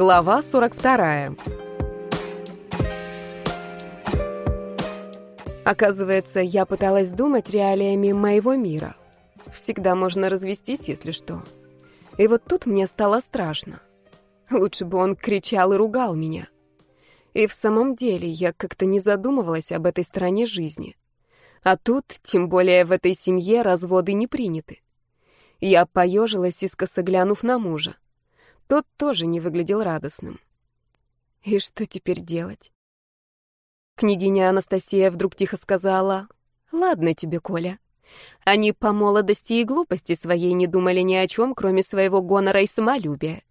Глава 42. Оказывается, я пыталась думать реалиями моего мира. Всегда можно развестись, если что. И вот тут мне стало страшно. Лучше бы он кричал и ругал меня. И в самом деле я как-то не задумывалась об этой стороне жизни. А тут, тем более в этой семье, разводы не приняты. Я поежилась, искоса глянув на мужа. Тот тоже не выглядел радостным. И что теперь делать? Княгиня Анастасия вдруг тихо сказала, «Ладно тебе, Коля. Они по молодости и глупости своей не думали ни о чем, кроме своего гонора и самолюбия.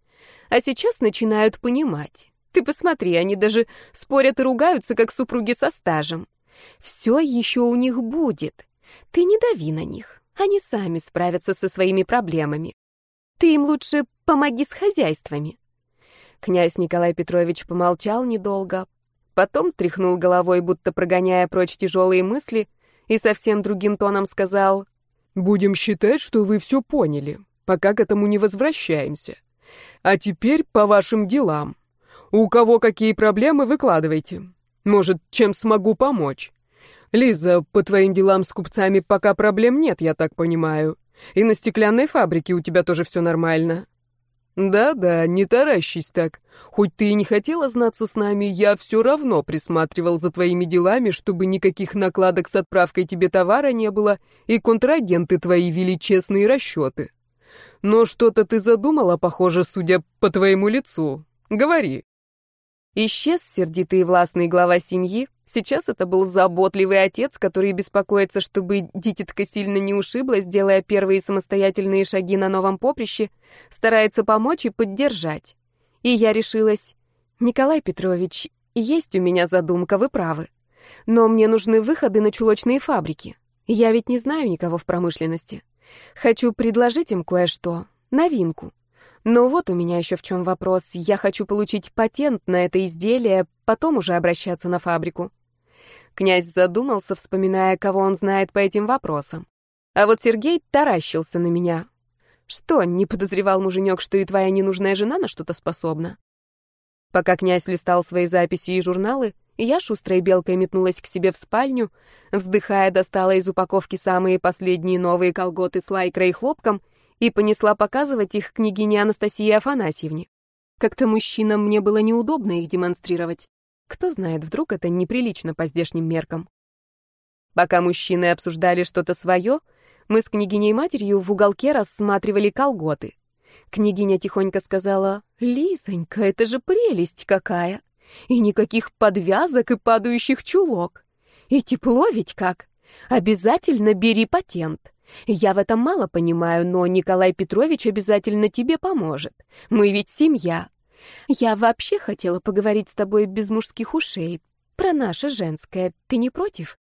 А сейчас начинают понимать. Ты посмотри, они даже спорят и ругаются, как супруги со стажем. Все еще у них будет. Ты не дави на них. Они сами справятся со своими проблемами. Ты им лучше помоги с хозяйствами. Князь Николай Петрович помолчал недолго, потом тряхнул головой, будто прогоняя прочь тяжелые мысли, и совсем другим тоном сказал, «Будем считать, что вы все поняли, пока к этому не возвращаемся. А теперь по вашим делам. У кого какие проблемы, выкладывайте. Может, чем смогу помочь. Лиза, по твоим делам с купцами пока проблем нет, я так понимаю. И на стеклянной фабрике у тебя тоже все нормально. Да-да, не таращись так. Хоть ты и не хотела знаться с нами, я все равно присматривал за твоими делами, чтобы никаких накладок с отправкой тебе товара не было, и контрагенты твои вели честные расчеты. Но что-то ты задумала, похоже, судя по твоему лицу. Говори. Исчез сердитый и властный глава семьи. Сейчас это был заботливый отец, который беспокоится, чтобы дитятка сильно не ушиблась, делая первые самостоятельные шаги на новом поприще, старается помочь и поддержать. И я решилась, Николай Петрович, есть у меня задумка, вы правы. Но мне нужны выходы на чулочные фабрики. Я ведь не знаю никого в промышленности. Хочу предложить им кое-что, новинку. Но вот у меня еще в чем вопрос. Я хочу получить патент на это изделие, потом уже обращаться на фабрику. Князь задумался, вспоминая, кого он знает по этим вопросам. А вот Сергей таращился на меня. Что, не подозревал муженек, что и твоя ненужная жена на что-то способна? Пока князь листал свои записи и журналы, я шустрой белкой метнулась к себе в спальню, вздыхая, достала из упаковки самые последние новые колготы с лайкрой и хлопком и понесла показывать их княгине Анастасии Афанасьевне. Как-то мужчинам мне было неудобно их демонстрировать. Кто знает, вдруг это неприлично по здешним меркам. Пока мужчины обсуждали что-то свое, мы с княгиней-матерью в уголке рассматривали колготы. Княгиня тихонько сказала, «Лисонька, это же прелесть какая! И никаких подвязок и падающих чулок! И тепло ведь как! Обязательно бери патент! Я в этом мало понимаю, но Николай Петрович обязательно тебе поможет. Мы ведь семья. Я вообще хотела поговорить с тобой без мужских ушей. Про наше женское. Ты не против?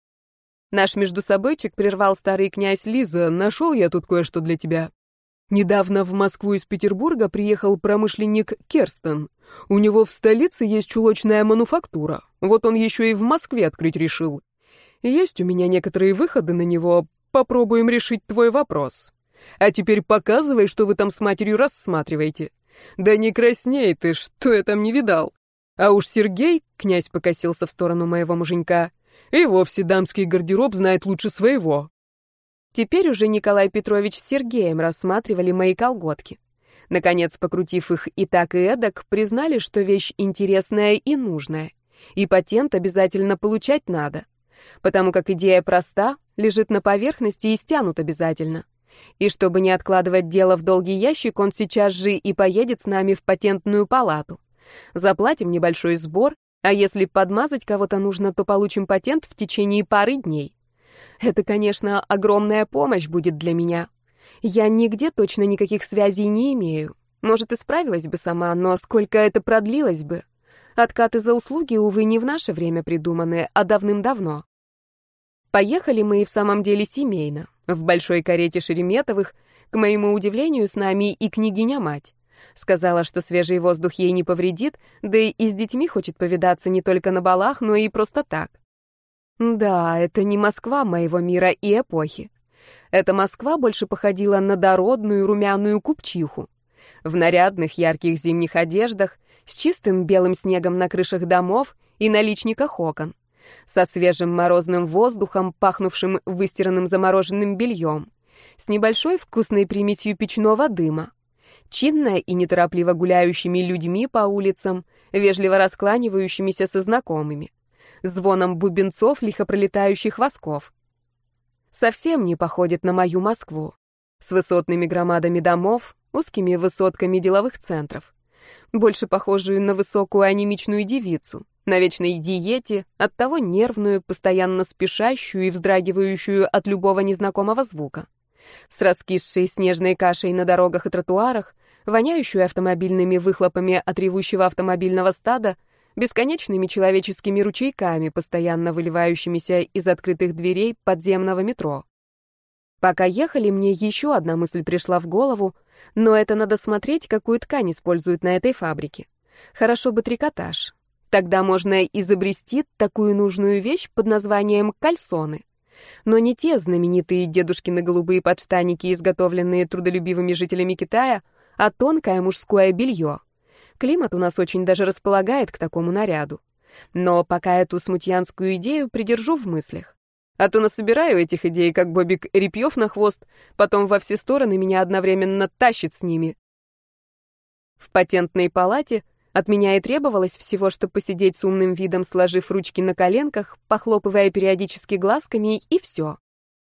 Наш междусобойчик прервал старый князь Лиза. Нашел я тут кое-что для тебя. Недавно в Москву из Петербурга приехал промышленник Керстен. У него в столице есть чулочная мануфактура. Вот он еще и в Москве открыть решил. Есть у меня некоторые выходы на него, попробуем решить твой вопрос. А теперь показывай, что вы там с матерью рассматриваете. Да не красней ты, что я там не видал. А уж Сергей, князь покосился в сторону моего муженька, и вовсе дамский гардероб знает лучше своего. Теперь уже Николай Петрович с Сергеем рассматривали мои колготки. Наконец, покрутив их и так, и эдак, признали, что вещь интересная и нужная. И патент обязательно получать надо. Потому как идея проста, лежит на поверхности и стянут обязательно. И чтобы не откладывать дело в долгий ящик, он сейчас же и поедет с нами в патентную палату. Заплатим небольшой сбор, а если подмазать кого-то нужно, то получим патент в течение пары дней. Это, конечно, огромная помощь будет для меня. Я нигде точно никаких связей не имею. Может, и справилась бы сама, но сколько это продлилось бы? Откаты за услуги, увы, не в наше время придуманы, а давным-давно. Поехали мы и в самом деле семейно, в большой карете Шереметовых, к моему удивлению, с нами и княгиня-мать. Сказала, что свежий воздух ей не повредит, да и, с детьми хочет повидаться не только на балах, но и просто так. Да, это не Москва моего мира и эпохи. Эта Москва больше походила на дородную румяную купчиху. В нарядных ярких зимних одеждах, с чистым белым снегом на крышах домов и наличниках окон, со свежим морозным воздухом, пахнувшим выстиранным замороженным бельем, с небольшой вкусной примесью печного дыма, чинная и неторопливо гуляющими людьми по улицам, вежливо раскланивающимися со знакомыми, звоном бубенцов, лихо пролетающих восков. Совсем не походит на мою Москву, с высотными громадами домов, узкими высотками деловых центров, больше похожую на высокую анемичную девицу, на вечной диете, оттого нервную, постоянно спешащую и вздрагивающую от любого незнакомого звука с раскисшей снежной кашей на дорогах и тротуарах, воняющую автомобильными выхлопами от ревущего автомобильного стада, бесконечными человеческими ручейками, постоянно выливающимися из открытых дверей подземного метро. Пока ехали, мне еще одна мысль пришла в голову, но это надо смотреть, какую ткань используют на этой фабрике. Хорошо бы трикотаж. Тогда можно изобрести такую нужную вещь под названием кальсоны. Но не те знаменитые дедушкины голубые подштанники, изготовленные трудолюбивыми жителями Китая, а тонкое мужское белье. Климат у нас очень даже располагает к такому наряду. Но пока эту смутьянскую идею придержу в мыслях. А то насобираю этих идей, как Бобик Репьев на хвост, потом во все стороны меня одновременно тащит с ними. В патентной палате от меня и требовалось всего, что посидеть с умным видом, сложив ручки на коленках, похлопывая периодически глазками, и все.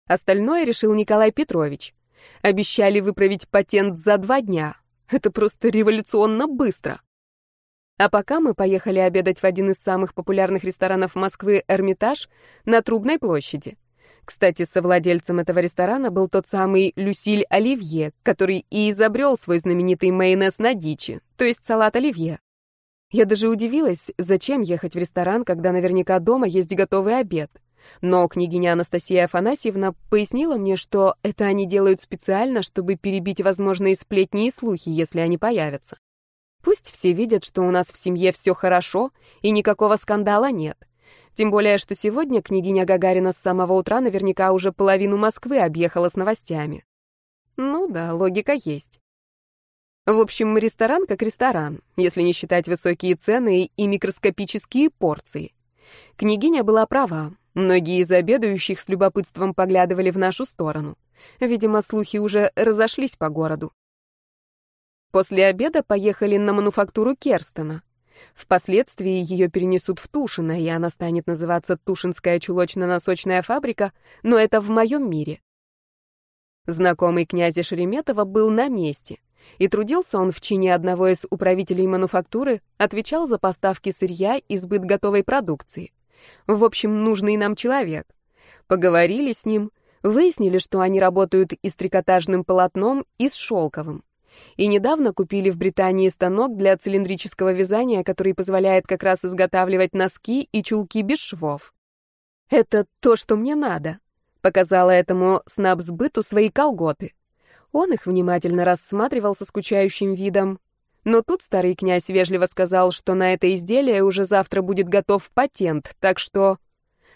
Остальное решил Николай Петрович. Обещали выправить патент за два дня. Это просто революционно быстро. А пока мы поехали обедать в один из самых популярных ресторанов Москвы «Эрмитаж» на Трубной площади. Кстати, совладельцем этого ресторана был тот самый Люсиль Оливье, который и изобрел свой знаменитый майонез на дичи, то есть салат оливье. Я даже удивилась, зачем ехать в ресторан, когда наверняка дома есть готовый обед. Но княгиня Анастасия Афанасьевна пояснила мне, что это они делают специально, чтобы перебить возможные сплетни и слухи, если они появятся. Пусть все видят, что у нас в семье все хорошо и никакого скандала нет. Тем более, что сегодня княгиня Гагарина с самого утра наверняка уже половину Москвы объехала с новостями. Ну да, логика есть. В общем, ресторан как ресторан, если не считать высокие цены и микроскопические порции. Княгиня была права. Многие из обедающих с любопытством поглядывали в нашу сторону. Видимо, слухи уже разошлись по городу. После обеда поехали на мануфактуру Керстена. Впоследствии ее перенесут в Тушино, и она станет называться Тушинская чулочно-носочная фабрика, но это в моем мире. Знакомый князя Шереметова был на месте. И трудился он в чине одного из управителей мануфактуры, отвечал за поставки сырья и сбыт готовой продукции. В общем, нужный нам человек. Поговорили с ним, выяснили, что они работают и с трикотажным полотном, и с шелковым. И недавно купили в Британии станок для цилиндрического вязания, который позволяет как раз изготавливать носки и чулки без швов. «Это то, что мне надо», — показала этому снабсбыту свои колготы. Он их внимательно рассматривал со скучающим видом. Но тут старый князь вежливо сказал, что на это изделие уже завтра будет готов патент, так что...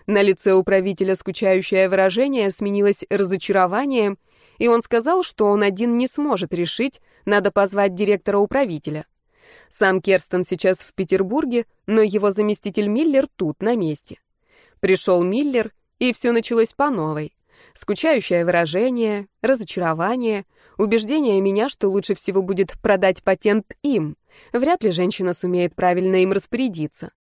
На лице управителя скучающее выражение сменилось разочарованием, и он сказал, что он один не сможет решить, надо позвать директора управителя. Сам Керстен сейчас в Петербурге, но его заместитель Миллер тут, на месте. Пришел Миллер, и все началось по новой. Скучающее выражение, разочарование, убеждение меня, что лучше всего будет продать патент им. Вряд ли женщина сумеет правильно им распорядиться.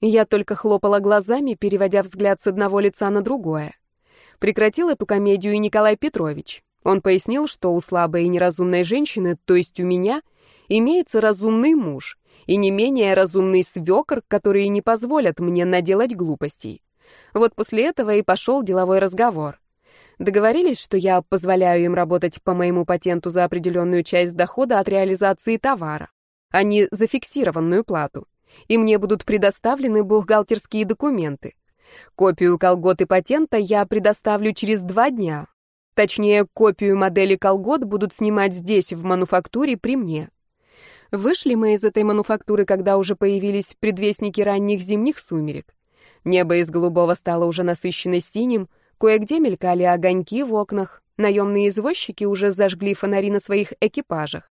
Я только хлопала глазами, переводя взгляд с одного лица на другое. Прекратил эту комедию и Николай Петрович. Он пояснил, что у слабой и неразумной женщины, то есть у меня, имеется разумный муж и не менее разумный свекор, которые не позволят мне наделать глупостей. Вот после этого и пошел деловой разговор. Договорились, что я позволяю им работать по моему патенту за определенную часть дохода от реализации товара, а не за фиксированную плату. И мне будут предоставлены бухгалтерские документы. Копию колгот и патента я предоставлю через два дня. Точнее, копию модели колгот будут снимать здесь, в мануфактуре, при мне. Вышли мы из этой мануфактуры, когда уже появились предвестники ранних зимних сумерек. Небо из голубого стало уже насыщенно синим, Кое-где мелькали огоньки в окнах, наемные извозчики уже зажгли фонари на своих экипажах.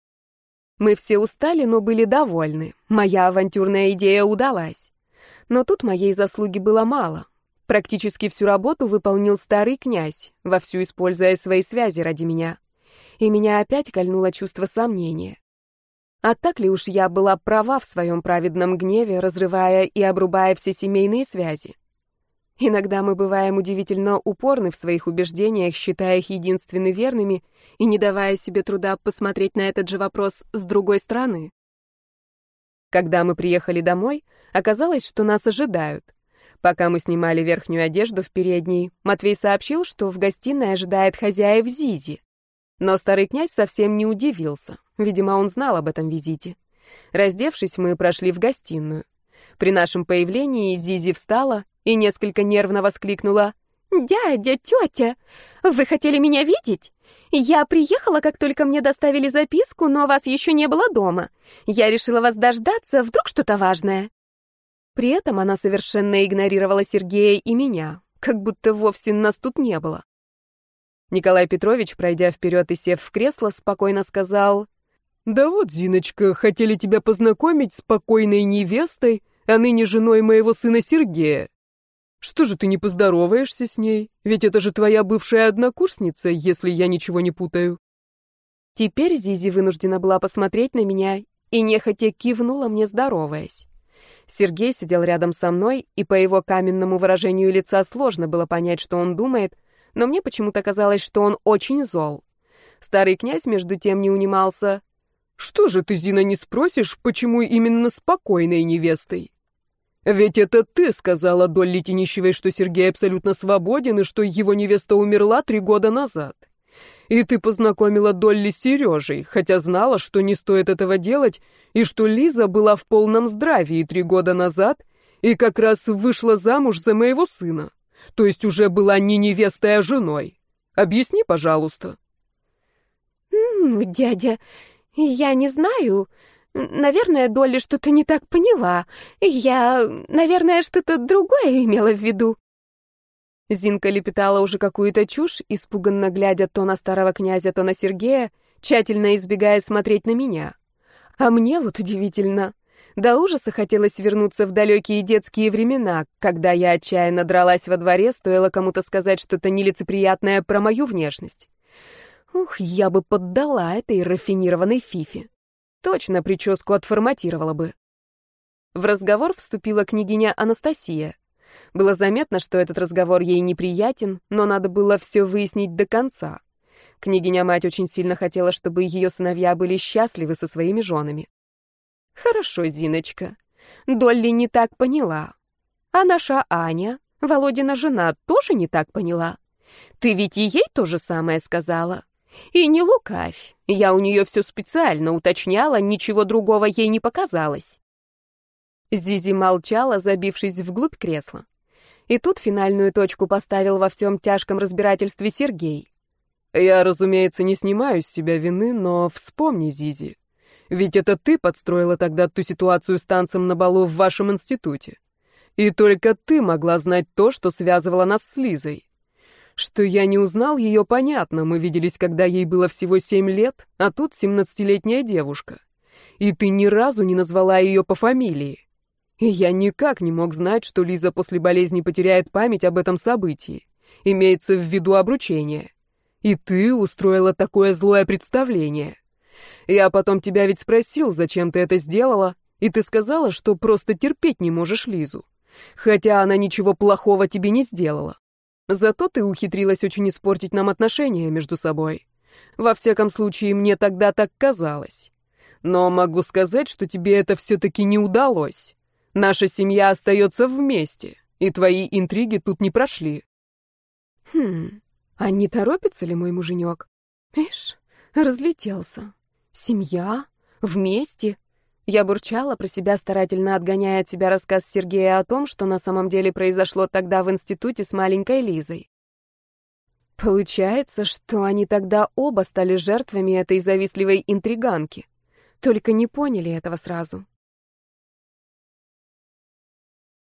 Мы все устали, но были довольны. Моя авантюрная идея удалась. Но тут моей заслуги было мало. Практически всю работу выполнил старый князь, вовсю используя свои связи ради меня. И меня опять кольнуло чувство сомнения. А так ли уж я была права в своем праведном гневе, разрывая и обрубая все семейные связи? Иногда мы бываем удивительно упорны в своих убеждениях, считая их единственно верными и не давая себе труда посмотреть на этот же вопрос с другой стороны. Когда мы приехали домой, оказалось, что нас ожидают. Пока мы снимали верхнюю одежду в передней, Матвей сообщил, что в гостиной ожидает хозяев Зизи. Но старый князь совсем не удивился. Видимо, он знал об этом визите. Раздевшись, мы прошли в гостиную. При нашем появлении Зизи встала и несколько нервно воскликнула. «Дядя, тетя, вы хотели меня видеть? Я приехала, как только мне доставили записку, но вас еще не было дома. Я решила вас дождаться, вдруг что-то важное». При этом она совершенно игнорировала Сергея и меня, как будто вовсе нас тут не было. Николай Петрович, пройдя вперед и сев в кресло, спокойно сказал, «Да вот, Зиночка, хотели тебя познакомить с покойной невестой, а ныне женой моего сына Сергея. Что же ты не поздороваешься с ней? Ведь это же твоя бывшая однокурсница, если я ничего не путаю. Теперь Зизи вынуждена была посмотреть на меня и нехотя кивнула мне, здороваясь. Сергей сидел рядом со мной, и по его каменному выражению лица сложно было понять, что он думает, но мне почему-то казалось, что он очень зол. Старый князь, между тем, не унимался. «Что же ты, Зина, не спросишь, почему именно спокойной невестой?» «Ведь это ты сказала Долли Тенищевой, что Сергей абсолютно свободен и что его невеста умерла три года назад. И ты познакомила Долли с Сережей, хотя знала, что не стоит этого делать, и что Лиза была в полном здравии три года назад и как раз вышла замуж за моего сына. То есть уже была не невестой, а женой. Объясни, пожалуйста». «Дядя, я не знаю. Наверное, Долли что-то не так поняла. Я, наверное, что-то другое имела в виду. Зинка лепетала уже какую-то чушь, испуганно глядя то на старого князя, то на Сергея, тщательно избегая смотреть на меня. А мне вот удивительно. До ужаса хотелось вернуться в далекие детские времена, когда я отчаянно дралась во дворе, стоило кому-то сказать что-то нелицеприятное про мою внешность. Ух, я бы поддала этой рафинированной фифе. Точно прическу отформатировала бы. В разговор вступила княгиня Анастасия. Было заметно, что этот разговор ей неприятен, но надо было все выяснить до конца. Княгиня-мать очень сильно хотела, чтобы ее сыновья были счастливы со своими женами. «Хорошо, Зиночка. Долли не так поняла. А наша Аня, Володина жена, тоже не так поняла. Ты ведь и ей то же самое сказала. И не лукавь, я у нее все специально уточняла, ничего другого ей не показалось. Зизи молчала, забившись вглубь кресла. И тут финальную точку поставил во всем тяжком разбирательстве Сергей. «Я, разумеется, не снимаю с себя вины, но вспомни, Зизи. Ведь это ты подстроила тогда ту ситуацию с танцем на балу в вашем институте. И только ты могла знать то, что связывало нас с Лизой. Что я не узнал ее, понятно. Мы виделись, когда ей было всего семь лет, а тут семнадцатилетняя девушка. И ты ни разу не назвала ее по фамилии. И я никак не мог знать, что Лиза после болезни потеряет память об этом событии. Имеется в виду обручение. И ты устроила такое злое представление. Я потом тебя ведь спросил, зачем ты это сделала, и ты сказала, что просто терпеть не можешь Лизу. Хотя она ничего плохого тебе не сделала. Зато ты ухитрилась очень испортить нам отношения между собой. Во всяком случае, мне тогда так казалось. Но могу сказать, что тебе это все-таки не удалось. Наша семья остается вместе, и твои интриги тут не прошли. Хм, а не торопится ли мой муженек? Ишь, разлетелся. Семья? Вместе? Я бурчала про себя, старательно отгоняя от себя рассказ Сергея о том, что на самом деле произошло тогда в институте с маленькой Лизой. Получается, что они тогда оба стали жертвами этой завистливой интриганки. Только не поняли этого сразу.